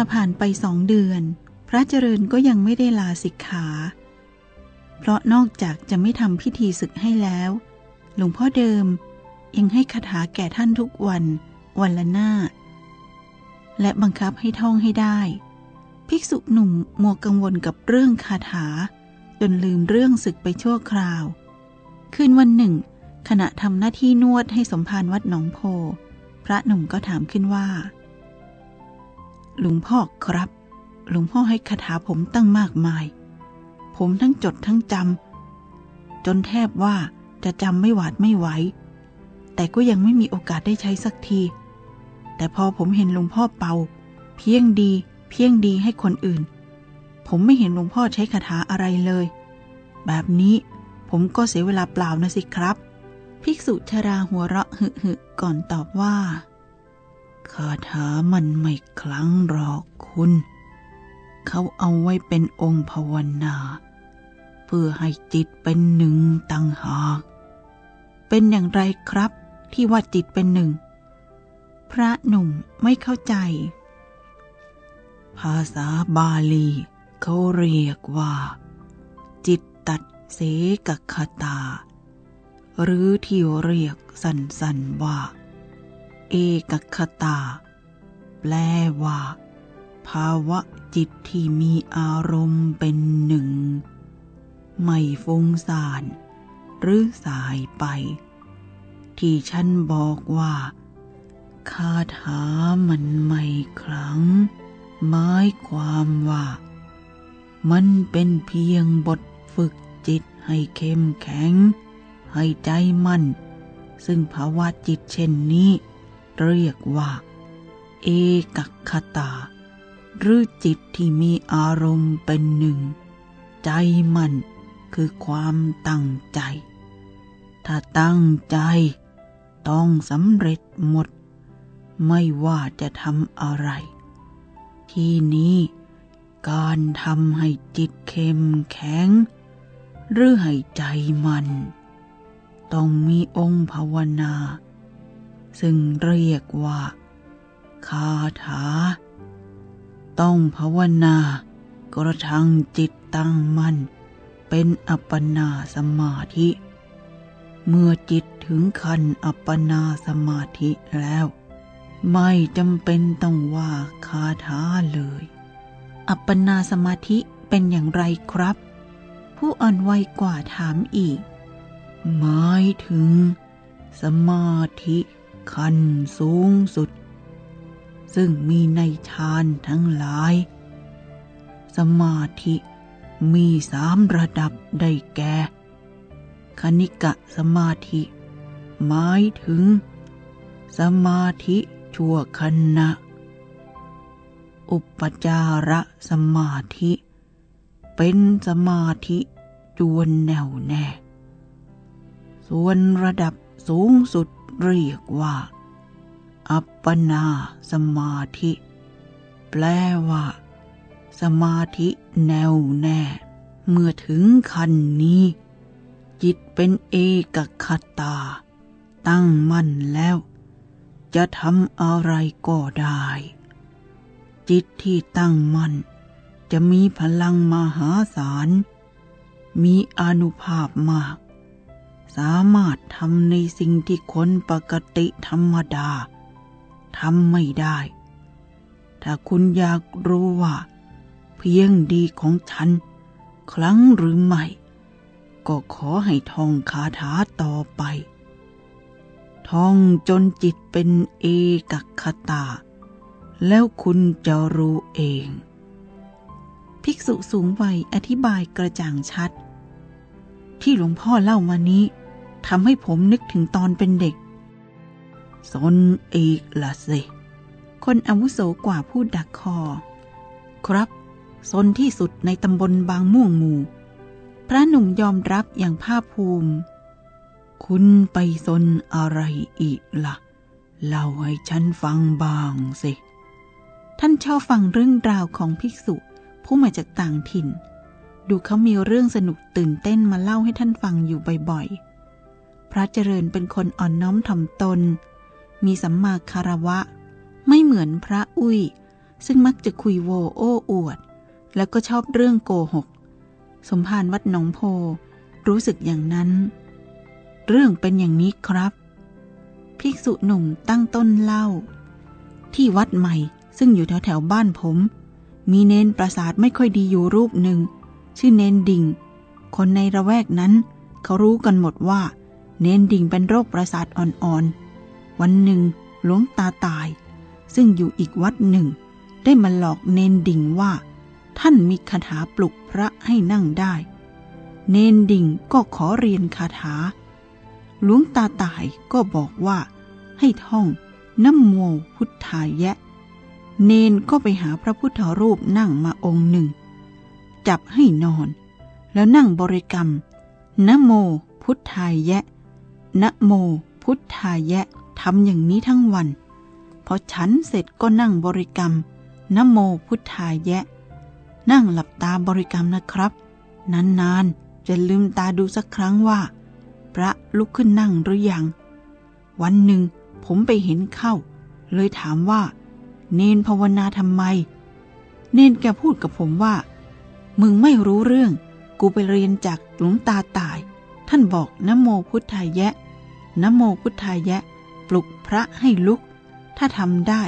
าผ่านไปสองเดือน พระเจริญก็ยังไม่ได้ลาสิกขา เพราะนอกจากจะไม่ทำพิธีศึกให้แล้ว หลวงพ่อเดิมยังให้คาถาแก่ท่านทุกวัน วันละหน้า และบังคับให้ท่องให้ได้ ภิกษุหนุ่มมัวกังวลกับเรื่องคาถา จนลืมเรื่องศึกไปชั่วคราว คืนวันหนึ่ง ขณะทำหน้าที่นวดให้สมภารวัดหนองโพ พระหนุ่มก็ถามขึ้นว่า หลวงพ่อครับ หลวงพ่อให้คาถาผมตั้งมากมาย ผมทั้งจดทั้งจำจนแทบว่าจะจำไม่หวาดไม่ไหว แต่ก็ยังไม่มีโอกาสได้ใช้สักที แต่พอผมเห็นหลวงพ่อเป่า เพียงดี เพียงดีให้คนอื่น ผมไม่เห็นหลวงพ่อใช้คาถาอะไรเลย แบบนี้ผมก็เสียเวลาเปล่านะสิครับ ภิกษุชราหัวเราะหึหึก่อนตอบว่า คาถามันไม่คลังหรอกคุณ เขาเอาไว้เป็นองค์ภาวนา เพื่อให้จิตเป็นหนึ่งตังหาก เป็นอย่างไรครับที่ว่าจิตเป็นหนึ่ง พระหนุ่มไม่เข้าใจ ภาษาบาลีเขาเรียกว่า จิตตัดเสกคตา หรือที่เรียกสั้นๆว่า เอกคตา แปลว่า ภาวะจิตที่มีอารมณ์เป็นหนึ่ง ไม่ฟุ้งซ่าน หรือสายไป ที่ฉันบอกว่าคาถามันไม่ครั้งหมายความว่า มันเป็นเพียงบทฝึกจิตให้เข้มแข็ง ให้ใจมั่น ซึ่งภาวะจิตเช่นนี้ เรียกว่า เอกัคตา หรือจิตที่มีอารมณ์เป็นหนึ่ง ใจมันคือความตั้งใจ ถ้าตั้งใจ ต้องสำเร็จหมด ไม่ว่าจะทำอะไร ที่นี้การทำให้จิตเข้มแข็ง หรือให้ใจมัน ต้องมีองค์ภาวนา ซึ่งเรียกว่าคาถา ต้องภาวนากระทั่งจิตตั้งมั่น เป็นอัปปนาสมาธิ เมื่อจิตถึงขั้นอัปปนาสมาธิแล้ว ไม่จำเป็นต้องว่าคาถาเลย อัปปนาสมาธิเป็นอย่างไรครับ ผู้อ่อนวัยกว่าถามอีก หมายถึง สมาธิ ขั้นสูงสุด ซึ่งมีในฌานทั้งหลาย สมาธิมีสามระดับได้แก่ คณิกะสมาธิ หมายถึง สมาธิชั่วขณะ อุปจาระสมาธิ เป็นสมาธิจวนแน่วแน่ ส่วนระดับสูงสุด เรียกว่า อัปปนาสมาธิ แปลว่า สมาธิแน่วแน่ เมื่อถึงขั้นนี้ จิตเป็นเอกคตา ตั้งมั่นแล้ว จะทำอะไรก็ได้ จิตที่ตั้งมั่น จะมีพลังมหาศาลมีอนุภาพมาก สามารถทำในสิ่งที่คนปกติธรรมดาทำไม่ได้ ถ้าคุณอยากรู้ว่า เพียงดีของฉัน ครั้งหรือไม่ ก็ขอให้ท่องคาถาต่อไป ท่องจนจิตเป็นเอกคตา แล้วคุณจะรู้เอง ภิกษุสูงวัยอธิบายกระจ่างชัด ที่หลวงพ่อเล่ามานี้ ทำให้ผมนึกถึงตอนเป็นเด็กสนอีกละสิ คนอาวุโสกว่าพูดดักคอ ครับสนที่สุดในตำบลบางม่วงหมู่ พระหนุ่มยอมรับอย่างภาคภูมิ คุณไปสนอะไรอีกละ่ะ เล่าให้ฉันฟังบ้างสิ ท่านชอบฟังเรื่องราวของภิกษุผู้มาจากต่างถิ่น ดูเขามีเรื่องสนุกตื่นเต้นมาเล่าให้ท่านฟังอยู่บ่อยๆ พระเจริญเป็นคนอ่อนน้อมถ่อมตน มีสัมมาคารวะ ไม่เหมือนพระอุ้ย ซึ่งมักจะคุยโวโอ้อวด แล้วก็ชอบเรื่องโกหก สมภารวัดหนองโพ รู้สึกอย่างนั้น เรื่องเป็นอย่างนี้ครับ ภิกษุหนุ่มตั้งต้นเล่า ที่วัดใหม่ซึ่งอยู่แถวแถวบ้านผม มีเนนประสาทไม่ค่อยดีอยู่รูปหนึ่ง ชื่อเนนดิ่ง คนในระแวกนั้น เขารู้กันหมดว่า เนนดิ่งเป็นโรคประสาทอ่อนๆ วันหนึ่งหลวงตาตาย ซึ่งอยู่อีกวัดหนึ่ง ได้มาหลอกเนนดิ่งว่า ท่านมีคาถาปลุกพระให้นั่งได้ เนนดิ่งก็ขอเรียนคาถา หลวงตาตายก็บอกว่า ให้ท่องน้ำโมพุทธายะ เนนก็ไปหาพระพุทธรูปนั่งมาองค์หนึ่ง จับให้นอน แล้วนั่งบริกรรมนะโมพุทธายะ นะโม พุทธายะทำอย่างนี้ทั้งวัน พอฉันเสร็จก็นั่งบริกรรมนะโมพุทธายะ นั่งหลับตาบริกรรมนะครับ นานๆ จะลืมตาดูสักครั้งว่า พระลุกขึ้นนั่งหรือยัง วันหนึ่ง ผมไปเห็นเข้า เลยถามว่า เนนภาวนาทำไม เนนแกพูดกับผมว่า มึงไม่รู้เรื่อง กูไปเรียนจากหลวงตาตาย ท่านบอกนโมพุทธายะนโมพุทธายะ ปลุกพระให้ลุก ถ้าทำได้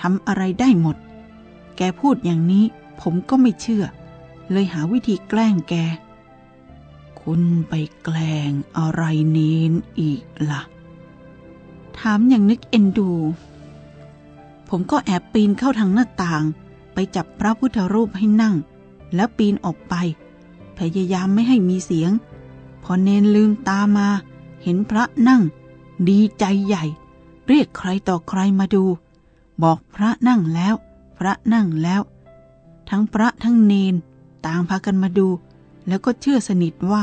ทำอะไรได้หมด แกพูดอย่างนี้ผมก็ไม่เชื่อ เลยหาวิธีแกล้งแก คุณไปแกล้งอะไรเนนอีกละ่ะ ถามอย่างนึกเอ็นดู ผมก็แอบปีนเข้าทางหน้าต่าง ไปจับพระพุทธรูปให้นั่ง แล้วปีนออกไป พยายามไม่ให้มีเสียง พอเนนลืมตามา เห็นพระนั่ง ดีใจใหญ่ เรียกใครต่อใครมาดู บอกพระนั่งแล้ว พระนั่งแล้ว ทั้งพระทั้งเนนต่างพากันมาดู แล้วก็เชื่อสนิทว่า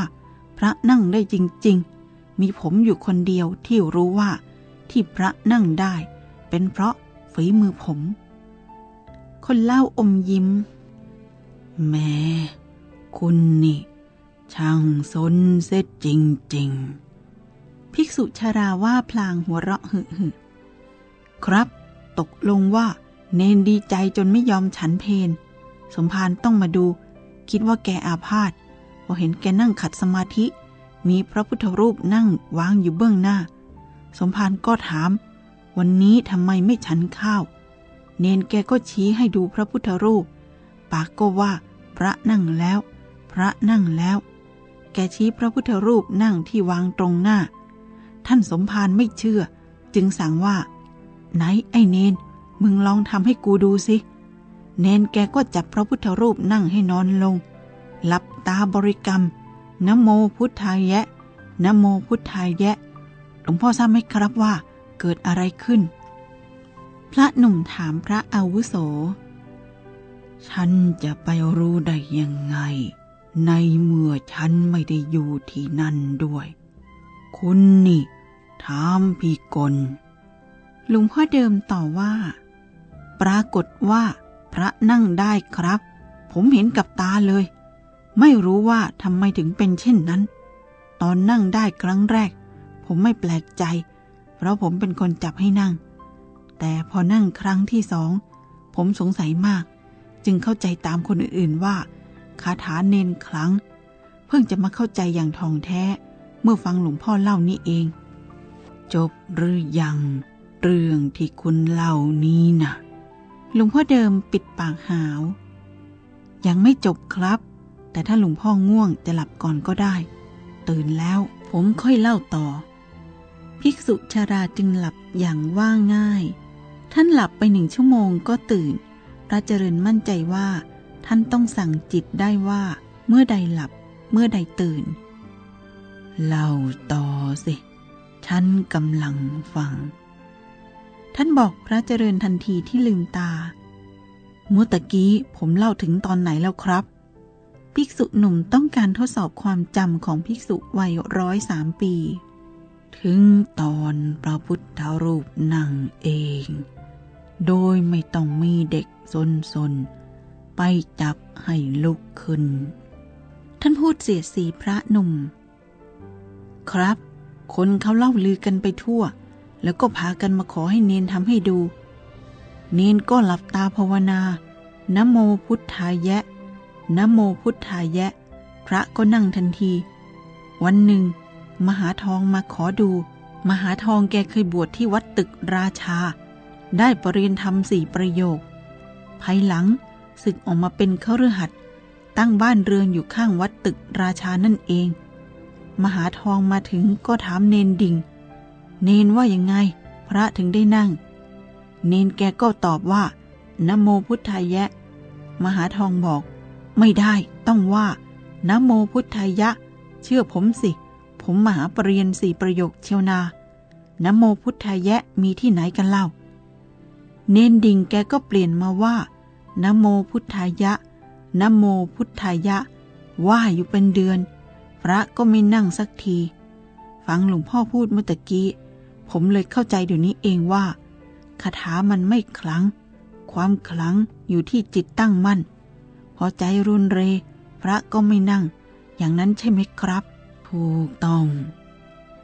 พระนั่งได้จริง ๆ มีผมอยู่คนเดียวที่รู้ว่า ที่พระนั่งได้ เป็นเพราะฝีมือผม คนเล่าอมยิ้มแม่คุณนี่ ช่างสนเสร็จจริง ๆ ภิกษุชาราว่าพลางหัวเราะหึหึครับ ตกลงว่าเนนดีใจจนไม่ยอมฉันเพน สมภารต้องมาดู คิดว่าแกอาพาธพอเห็นแกนั่งขัดสมาธิ มีพระพุทธรูปนั่งวางอยู่เบื้องหน้า สมภารก็ถาม วันนี้ทำไมไม่ฉันข้าว เนนแกก็ชี้ให้ดูพระพุทธรูป ปากก็ว่า พระนั่งแล้ว พระนั่งแล้ว แกชี้พระพุทธรูปนั่งที่วางตรงหน้า ท่านสมภารไม่เชื่อ จึงสั่งว่า ไหนไอ้เนน มึงลองทำให้กูดูสิ เนนแกก็จับพระพุทธรูปนั่งให้นอนลง หลับตาบริกรรมนโมพุทธายะนโมพุทธายะ หลวงพ่อทราบไหมครับว่า เกิดอะไรขึ้น พระหนุ่มถามพระอาวุโส ฉันจะไปรู้ได้ยังไง ในเมื่อฉันไม่ได้อยู่ที่นั่นด้วย คุณนี่ถามพี่กลลุงพ่อเดิมต่อว่า ปรากฏว่า พระนั่งได้ครับ ผมเห็นกับตาเลย ไม่รู้ว่าทำไมถึงเป็นเช่นนั้น ตอนนั่งได้ครั้งแรก ผมไม่แปลกใจ เพราะผมเป็นคนจับให้นั่ง แต่พอนั่งครั้งที่สอง ผมสงสัยมาก จึงเข้าใจตามคนอื่นๆว่า คาถาเน้นครั้ง เพิ่งจะมาเข้าใจอย่างทองแท้ เมื่อฟังหลวงพ่อเล่านี้เอง จบหรือยัง เรื่องที่คุณเล่านี้นะ่ะหลวงพ่อเดิมปิดปากหาว ยังไม่จบครับ แต่ถ้าหลวงพ่อง่วงจะหลับก่อนก็ได้ ตื่นแล้วผมค่อยเล่าต่อ ภิกษุชาราจึงหลับอย่างว่าง่าย ท่านหลับไปหนึ่งชั่วโมงก็ตื่นพระเจริญมั่นใจว่า ท่านต้องสั่งจิตได้ว่า เมื่อใดหลับ เมื่อใดตื่น เล่าต่อสิ ฉันกำลังฟัง ท่านบอกพระเจริญทันทีที่ลืมตา เมื่อตะกี้ผมเล่าถึงตอนไหนแล้วครับ ภิกษุหนุ่มต้องการทดสอบความจำของภิกษุวัยร้อยสามปี ถึงตอนพระพุทธรูปนั่งเอง โดยไม่ต้องมีเด็กซนซนๆ ไปจับให้ลุกขึ้น ท่านพูดเสียสีพระหนุ่ม ครับ คนเขาเล่าลือกันไปทั่ว แล้วก็พากันมาขอให้เนนทำให้ดู เนนก็หลับตาภาวนา นโมพุทธายะ นโมพุทธายะ พระก็นั่งทันที วันหนึ่ง มหาทองมาขอดู มหาทองแกเคยบวชที่วัดตึกราชา ได้ปรริญญาธรรมสี่ประโยค ภายหลัง ศึกออกมาเป็นเครือหัดตั้งบ้านเรือนอยู่ข้างวัดตึกราชานั่นเอง มหาทองมาถึงก็ถามเนนดิ่ง เนนว่ายังไง พระถึงได้นั่ง เนนแกก็ตอบว่านโมพุทธายะ มหาทองบอก ไม่ได้ต้องว่านโมพุทธายะ เชื่อผมสิ ผมมหาปรริญญาสี่ประโยคเชียวนานโมพุทธายะมีที่ไหนกันเล่า เนนดิ่งแกก็เปลี่ยนมาว่า นโมพุทธายะนโมพุทธายะ ว่าอยู่เป็นเดือน พระก็ไม่นั่งสักที ฟังหลวงพ่อพูดเมื่อตะกี้ ผมเลยเข้าใจเดี๋ยวนี้เองว่าคาถามันไม่คลัง ความคลังอยู่ที่จิตตั้งมั่น พอใจรุนเร พระก็ไม่นั่ง อย่างนั้นใช่ไหมครับ ถูกต้อง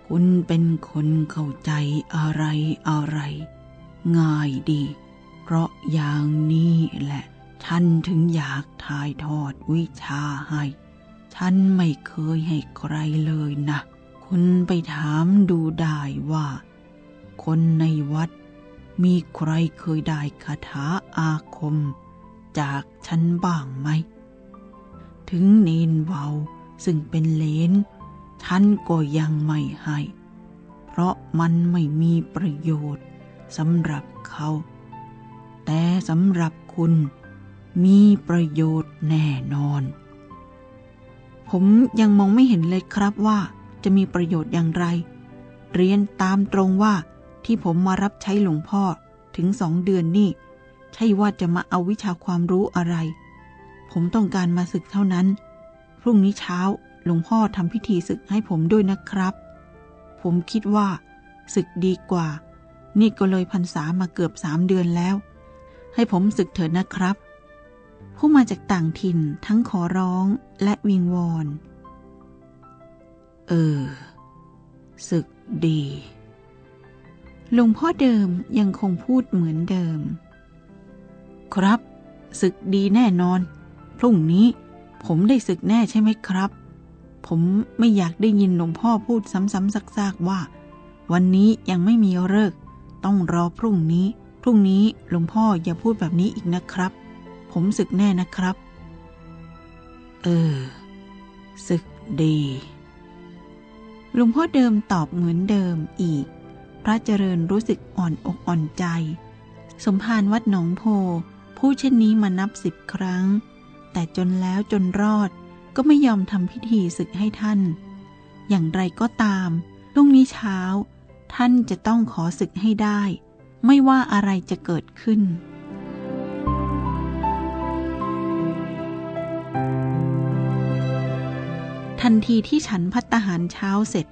คุณเป็นคนเข้าใจอะไรอะไร ง่ายดี เพราะอย่างนี้แหละฉันถึงอยากถ่ายทอดวิชาให้ ฉันไม่เคยให้ใครเลยนะ คุณไปถามดูได้ว่า คนในวัด มีใครเคยได้คาถาอาคม จากฉันบ้างไหม ถึงเนนเบาซึ่งเป็นเลนฉันก็ยังไม่ให้ เพราะมันไม่มีประโยชน์สำหรับเขา แต่สำหรับคุณมีประโยชน์แน่นอน ผมยังมองไม่เห็นเลยครับว่าจะมีประโยชน์อย่างไร เรียนตามตรงว่าที่ผมมารับใช้หลวงพ่อถึงสองเดือนนี่ ใช่ว่าจะมาเอาวิชาความรู้อะไร ผมต้องการมาศึกเท่านั้น พรุ่งนี้เช้าหลวงพ่อทำพิธีศึกให้ผมด้วยนะครับ ผมคิดว่าศึกดีกว่า นี่ก็เลยพรรษามาเกือบสามเดือนแล้ว ให้ผมศึกเถิดนะครับ ผู้มาจากต่างถิ่นทั้งขอร้องและวิงวอน เออ ศึกดีหลวงพ่อเดิมยังคงพูดเหมือนเดิม ครับ ศึกดีแน่นอน พรุ่งนี้ผมได้ศึกแน่ใช่ไหมครับ ผมไม่อยากได้ยินหลวงพ่อพูดซ้ำๆซักๆว่า วันนี้ยังไม่มีเลิก ต้องรอพรุ่งนี้ พรุ่งนี้หลวงพ่ออย่าพูดแบบนี้อีกนะครับ ผมศึกแน่นะครับ เออ ศึกดีหลวงพ่อเดิมตอบเหมือนเดิมอีก พระเจริญรู้สึกอ่อนอกอ่อนใจ สมภารวัดหนองโพผู้เช่นนี้มานับสิบครั้ง แต่จนแล้วจนรอดก็ไม่ยอมทำพิธีศึกให้ท่าน อย่างไรก็ตามรุ่งนี้เช้า ท่านจะต้องขอศึกให้ได้ ไม่ว่าอะไรจะเกิดขึ้น ทันทีที่ฉันพัตหารเช้าเสร็จ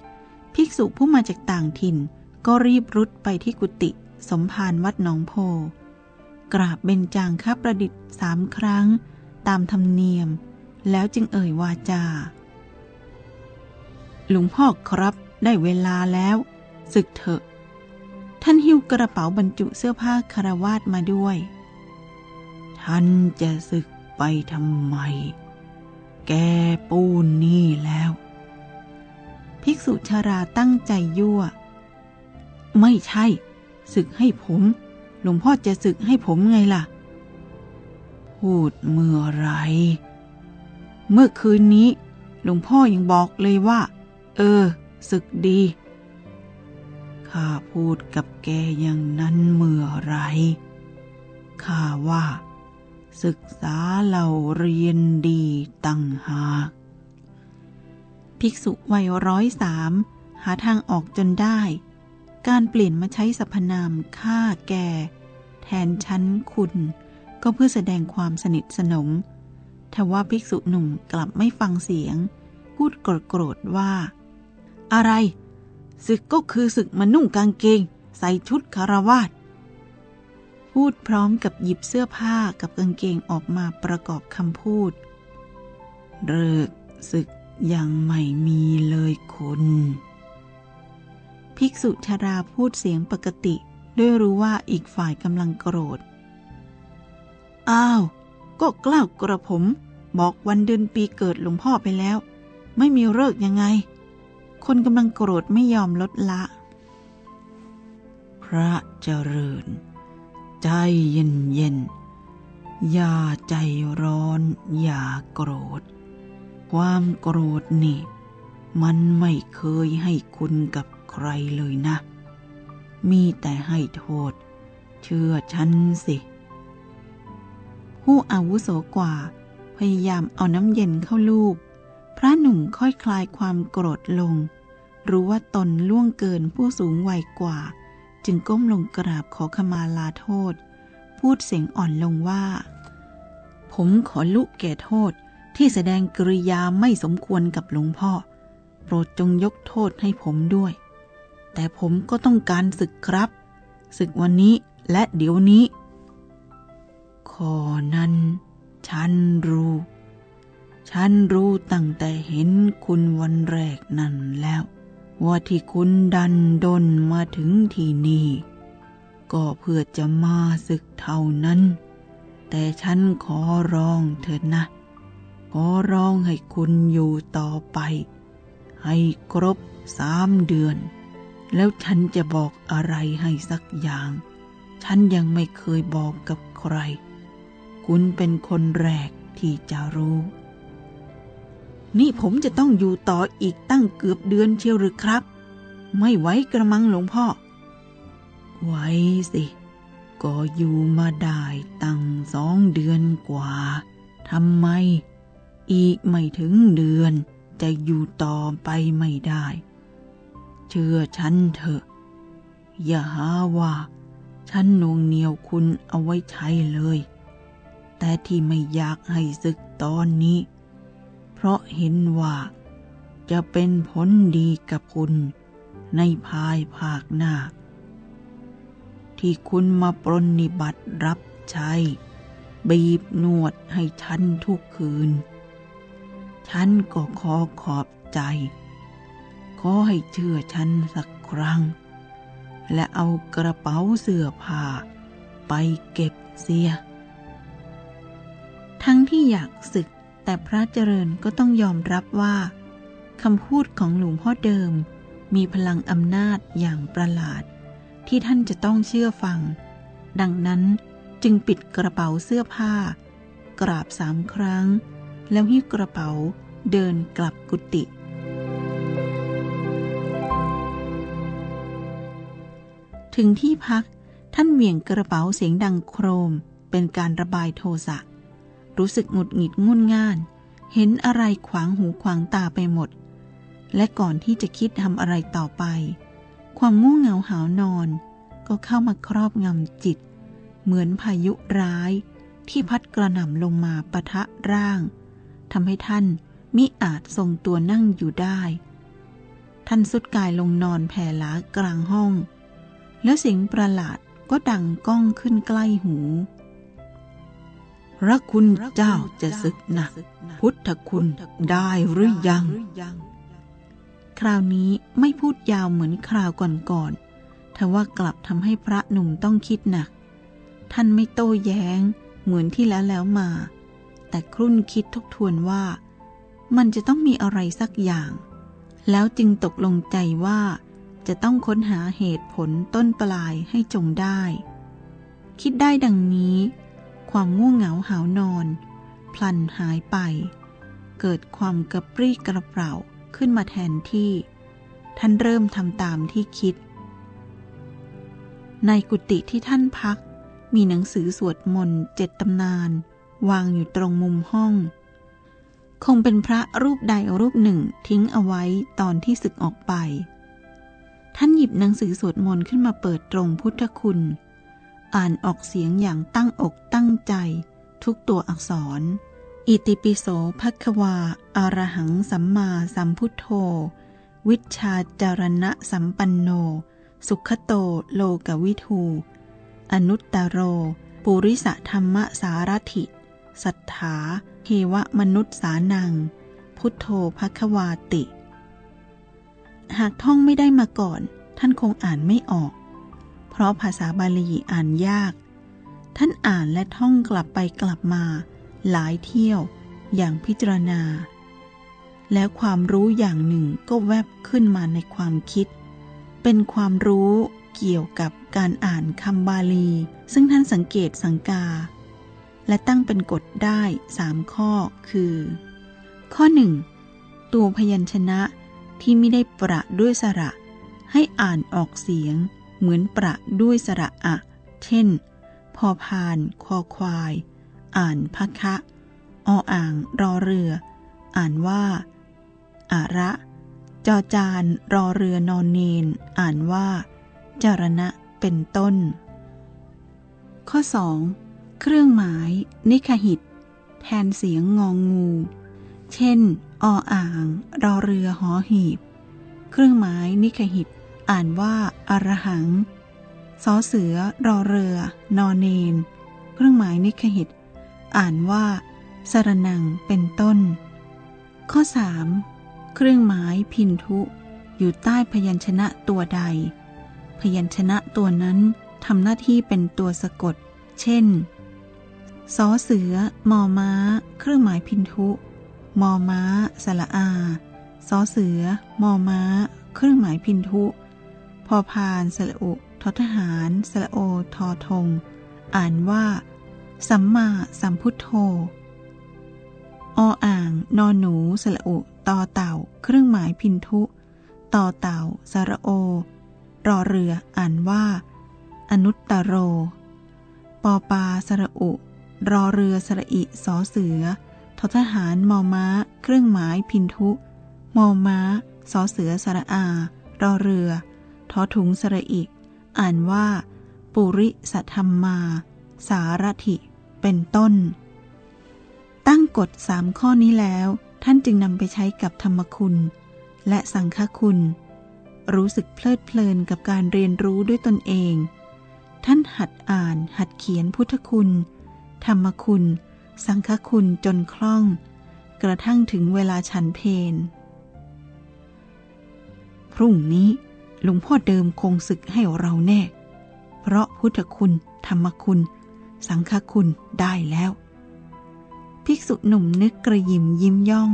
ภิกษุผู้มาจากต่างถิ่น ก็รีบรุดไปที่กุฏิสมภารวัดหนองโพ กราบเบญจางค้าประดิษฐ์สามครั้ง ตามธรรมเนียม แล้วจึงเอ่ยวาจา หลวงพ่อครับได้เวลาแล้ว ศึกเถอะ ท่านหิ้วกระเป๋าบรรจุเสื้อผ้าคารวาสมาด้วย ท่านจะศึกไปทำไม แกปูนนี่แล้ว ภิกษุชาราตั้งใจยั่ว ไม่ใช่ ศึกให้ผม หลวงพ่อจะศึกให้ผมไงล่ะ พูดเมื่อไร เมื่อคืนนี้ หลวงพ่อยังบอกเลยว่า เออ ศึกดี ข้าพูดกับแกอย่างนั้นเมื่อไรข้าว่า ศึกษาเราเรียนดีตั้งหาก ภิกษุวัยร้อยสามหาทางออกจนได้ การเปลี่ยนมาใช้สรรพนามข้าแก่แทนชั้นคุณ ก็เพื่อแสดงความสนิทสนมทว่าภิกษุหนุ่มกลับไม่ฟังเสียง พูดโกรธว่า อะไร ศึกก็คือศึกมานุ่งกางเกง ใส่ชุดคารวาสพูดพร้อมกับหยิบเสื้อผ้ากับกางเกงออกมาประกอบคำพูด เลิกศึกยังไม่มีเลยคุณภิกษุชาราพูดเสียงปกติ ด้วยรู้ว่าอีกฝ่ายกำลังโกรธ อ้าว ก็กล้าวกระผม บอกวันเดือนปีเกิดหลวงพ่อไปแล้ว ไม่มีเลิกยังไง คนกำลังโกรธไม่ยอมลดละ พระเจริญ ใจเย็นเย็นอย่าใจร้อน อย่าโกรธ ความโกรธนี่ มันไม่เคยให้คุณกับใครเลยนะ มีแต่ให้โทษ เชื่อฉันสิ ผู้อาวุโสกว่า พยายามเอาน้ำเย็นเข้าลูบพระหนุ่มค่อยคลายความโกรธลง รู้ว่าตนล่วงเกินผู้สูงวัยกว่า จึงก้มลงกราบขอขมาลาโทษ พูดเสียงอ่อนลงว่า ผมขอลุกแก่โทษที่แสดงกริยาไม่สมควรกับหลวงพ่อ โปรดจงยกโทษให้ผมด้วย แต่ผมก็ต้องการศึกครับ ศึกวันนี้และเดี๋ยวนี้ขอนั้น ฉันรู้ ฉันรู้ตั้งแต่เห็นคุณวันแรกนั่นแล้ว ว่าที่คุณดันดนมาถึงที่นี่ ก็เพื่อจะมาศึกเท่านั้น แต่ฉันขอร้องเถิดนะ ขอร้องให้คุณอยู่ต่อไป ให้ครบสามเดือน แล้วฉันจะบอกอะไรให้สักอย่าง ฉันยังไม่เคยบอกกับใคร คุณเป็นคนแรกที่จะรู้ นี่ผมจะต้องอยู่ต่ออีกตั้งเกือบเดือนเชียวหรือครับ ไม่ไหวกระมังหลวงพ่อไหวสิ ก็อยู่มาได้ตั้งสองเดือนกว่าทำไม อีกไม่ถึงเดือนจะอยู่ต่อไปไม่ได้ เชื่อฉันเถอะ อย่าหาว่า ฉันนวงเหนียวคุณเอาไว้ใช้เลย แต่ที่ไม่อยากให้ศึกตอนนี้ ราะเห็นว่า จะเป็นผลดีกับคุณในภายภาคหน้า ที่คุณมาปรนนิบัติรับใช้ บีบนวดให้ฉันทุกคืน ฉันก็ขอขอบใจ ขอให้เชื่อฉันสักครั้ง และเอากระเป๋าเสื้อผ้าไปเก็บเสีย ทั้งที่อยากศึก แต่พระเจริญก็ต้องยอมรับว่าคำพูดของหลวงพ่อเดิม มีพลังอำนาจอย่างประหลาด ที่ท่านจะต้องเชื่อฟัง ดังนั้นจึงปิดกระเป๋าเสื้อผ้า กราบสามครั้ง แล้วหิ้วกระเป๋าเดินกลับกุฏิถึงที่พักท่านเหวี่ยงกระเป๋าเสียงดังโครมเป็นการระบายโทสะ รู้สึกหงุดหงิดงุนง่าน เห็นอะไรขวางหูขวางตาไปหมด และก่อนที่จะคิดทำอะไรต่อไป ความง่วงเหงาหานอน ก็เข้ามาครอบงำจิต เหมือนพายุร้ายที่พัดกระหน่ำลงมาปะทะร่างทำให้ท่านมิอาจทรงตัวนั่งอยู่ได้ ท่านสุดกายลงนอนแผ่หลากลางห้อง แล้วเสียงประหลาดก็ดังก้องขึ้นใกล้หู พระคุณเจ้าจะศึกนะพุทธคุณได้หรือยัง คราวนี้ไม่พูดยาวเหมือนคราวก่อนๆทว่ากลับทำให้พระหนุ่มต้องคิดหนัก ท่านไม่โต้แย้งเหมือนที่แล้วแล้วมา แต่ครุ่นคิดทบทวนว่า มันจะต้องมีอะไรสักอย่าง แล้วจึงตกลงใจว่า จะต้องค้นหาเหตุผลต้นปลายให้จงได้ คิดได้ดังนี้ ความง่วงเหงาหานอน พลันหายไป เกิดความกระปรี้กระเปร่าขึ้นมาแทนที่ ท่านเริ่มทำตามที่คิด ในกุฏิที่ท่านพัก มีหนังสือสวดมนต์เจ็ดตำนาน วางอยู่ตรงมุมห้อง คงเป็นพระรูปใดรูปหนึ่งทิ้งเอาไว้ตอนที่ศึกออกไป ท่านหยิบหนังสือสวดมนต์ขึ้นมาเปิดตรงพุทธคุณ อ่านออกเสียงอย่างตั้งอก ตั้งใจ ทุกตัวอักษร อิติปิโสภควาอารหังสัมมาสัมพุทโธ วิชาจารณะสัมปันโน สุขโตโลกวิทู อนุตตโร ปุริสธรรมสารถิ สัทธาเทวมนุษย์สานัง พุทโธภควาติ หากท่องไม่ได้มาก่อน ท่านคงอ่านไม่ออก เพราะภาษาบาลีอ่านยาก ท่านอ่านและท่องกลับไปกลับมา หลายเที่ยว อย่างพิจารณา แล้วความรู้อย่างหนึ่งก็แวบขึ้นมาในความคิด เป็นความรู้เกี่ยวกับการอ่านคำบาลี ซึ่งท่านสังเกตสังกา และตั้งเป็นกฎได้สามข้อคือ ข้อหนึ่งตัวพยัญชนะที่ไม่ได้ประด้วยสระ ให้อ่านออกเสียง เหมือนประด้วยสระอะ เช่น พอพาน คอควาย อ่านพัคะออ่าง รอเรือ อ่านว่า อาระ จอจาน รอเรือนอนเนน อ่านว่า จารณะ เป็นต้น ข้อ 2. เครื่องหมาย นิคหิต แทนเสียงงองงู เช่น ออ่าง รอเรือหอหีบ เครื่องหมายนิคหิต อ่านว่าอรหัง สอเสือ รอเรือ นอเนน เครื่องหมายนิคหิต อ่านว่าสรนังเป็นต้น ข้อ 3. เครื่องหมายพินทุ อยู่ใต้พยัญชนะตัวใด พยัญชนะตัวนั้นทำหน้าที่เป็นตัวสะกด เช่นสอเสือ มอม้า เครื่องหมายพินทุ มอม้าสละอาสอเสือ มอม้า เครื่องหมายพินทุ พอพานสละอุ ททหารสละโอทอทง อ่านว่า สัมมาสัมพุทโธ ออ่าง นอนหนูสละอุตอเต่า เครื่องหมายพินทุต่อเต่าสระโอ รอเรือ อ่านว่า อนุตตโร ปอปาสระอุ รอเรือสระอิสอเสือททหารมอม้า เครื่องหมายพินทุ มอม้าสอเสือสระอา รอเรือ ทอถุงสระอิ อ่านว่า ปุริสัทธรรมา สารถิ เป็นต้น ตั้งกฎสามข้อนี้แล้ว ท่านจึงนำไปใช้กับธรรมคุณ และสังฆคุณ รู้สึกเพลิดเพลินกับการเรียนรู้ด้วยตนเอง ท่านหัดอ่าน หัดเขียนพุทธคุณ ธรรมคุณ สังฆคุณจนคล่อง กระทั่งถึงเวลาฉันเพนพรุ่งนี้ หลวงพ่อเดิมคงศึกให้เราแน่ เพราะพุทธคุณ ธรรมคุณ สังฆคุณได้แล้ว ภิกษุหนุ่มนึกกระยิมยิ้มย่อง